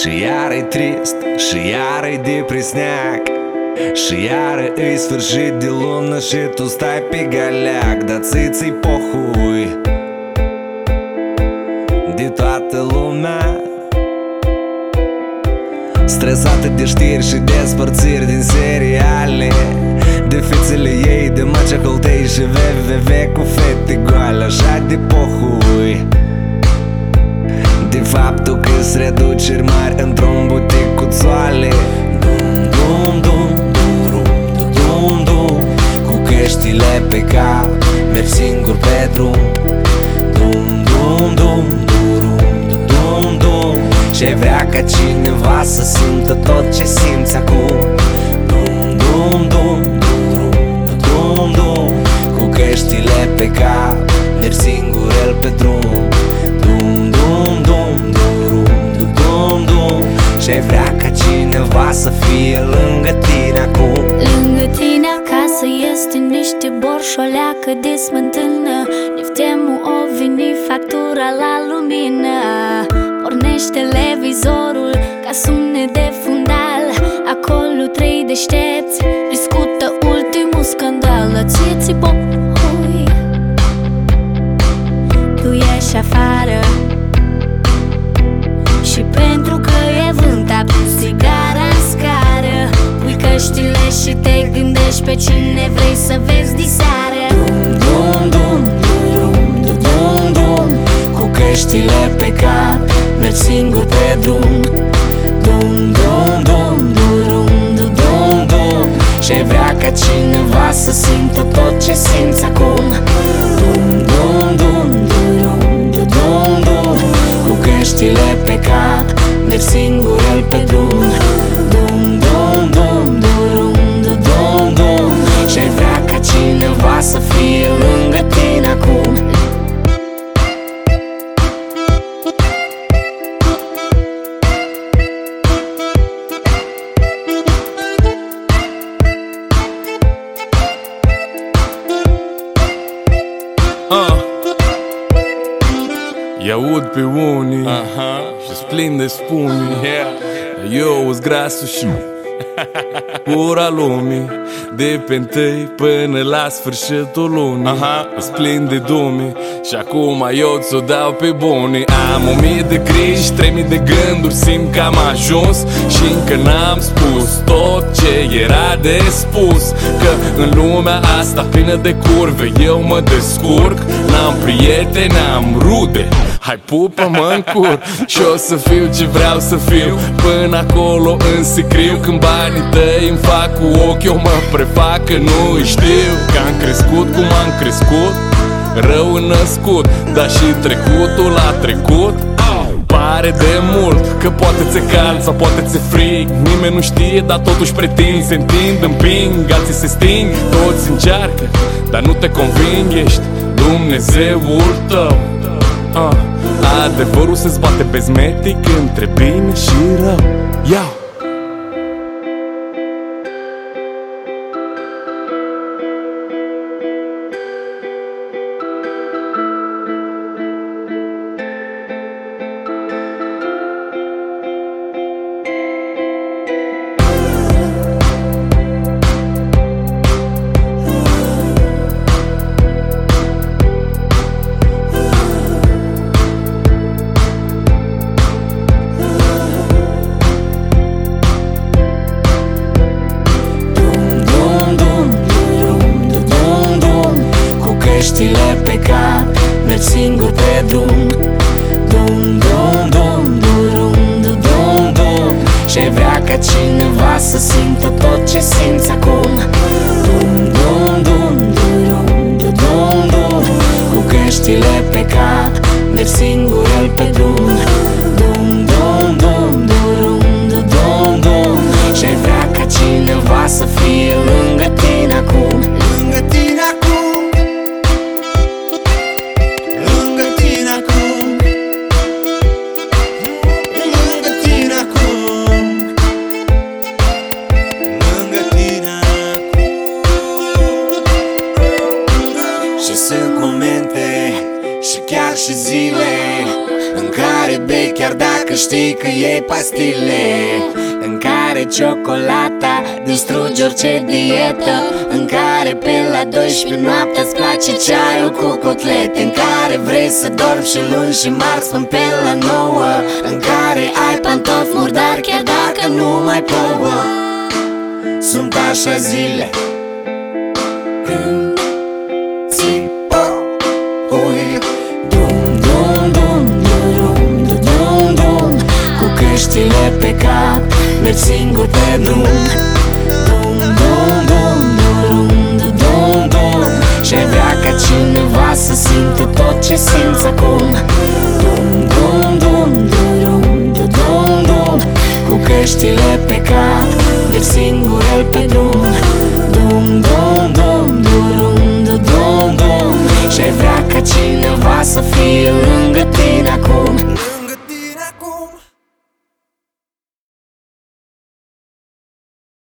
Și iar e trist, și iar e depresneac. Și iar e sfârșit de lună și tu stai pe galeac Dar ți-ți pohui. De toată lumea. Stresate de știri și despărțiri din seriale. De fițele ei, de macecoltei și VVV cu fete goale Așa de pohui. De faptul că s reduceri mari într-un butic cu țoale Dum, dum, dum, dum, dum, dum, dum Cu căștile pe cap, merg singur pe drum Dum, dum, dum, dum, dum, dum, dum Ce vrea ca cineva să simtă tot ce simți acum Dum, dum, dum, dum, dum, dum Cu căștile pe cap, niște borșoleacă de smântână. Neftemul o veni factura la lumină. Pornește televizorul ca sunet de fundal. Acolo trei deștepți discută ultimul scandal. Ție ți hui Tu ieși afară. Și pentru că e vânt aprinzi sigara în scară. Pui căștile și te gândești pe cine vrei să vezi Cu căștile pe cap Merg singur pe drum. Dum, dum, dum, dum, dum, dum, dum Ce vrea ca cineva să simtă tot ce simți acum. Dum, dum, dum, I-aud pe unii și plin de spumii. Eu sunt grasul și Pura lumii De pe întâi până la sfârșitul lunii. Aha. plin de dumii Și acum eu ți-o dau pe bunii. Am o mie de griji, trei mii de gânduri Simt că am ajuns și încă n-am spus Tot ce era de spus. Că în lumea asta plină de curve Eu mă descurc. N-am prieteni, n-am rude. Hai pupă-mă în cur Și o să fiu ce vreau să fiu. Până acolo în sicriu Când banii tăi îmi fac cu ochi Eu mă prefac că nu îi știu. Că am crescut cum am crescut Rău născut Dar și trecutul a trecut. Pare de mult că poate ți cald sau poate ți frig Nimeni nu știe, dar totuși pretind Se întind, împing, alții se sting. Toți încearcă, dar nu te conving Ești Dumnezeul tău. Uh. Adevărul se zbate bezmetic între bine și rău. Iau! Cu căștile pe cap Merg singur pe drum. Dum, dum, dum, dum, dum, dum, dum Ce vrea ca cineva să simtă tot ce simți acum. Dum, dum, dum, dum, dum, dum, dum. Cu căștile pe cap Merg singur el pe drum sunt momente și chiar și zile În care bei chiar dacă știi că e pastile În care ciocolata distruge orice dietă În care pe la 12 noaptea îți place ceaiul cu cotlete În care vrei să dormi și luni și marți până pe la 9 În care ai pantofi murdari chiar dacă nu mai plouă. Sunt așa zile Când Cu căștile pe cap Mergi singur pe drum. Dum, dum, dum, dum, dum, dum, dum Și ai vrea ca cineva să simtă tot ce simți acum. Dum, dum, dum, dum, dum, dum, dum Cu căștile pe cap Mergi singur el pe drum. Dum, dum, dum, dum, dum, dum, dum Și ai vrea ca cineva să fie lângă tine acum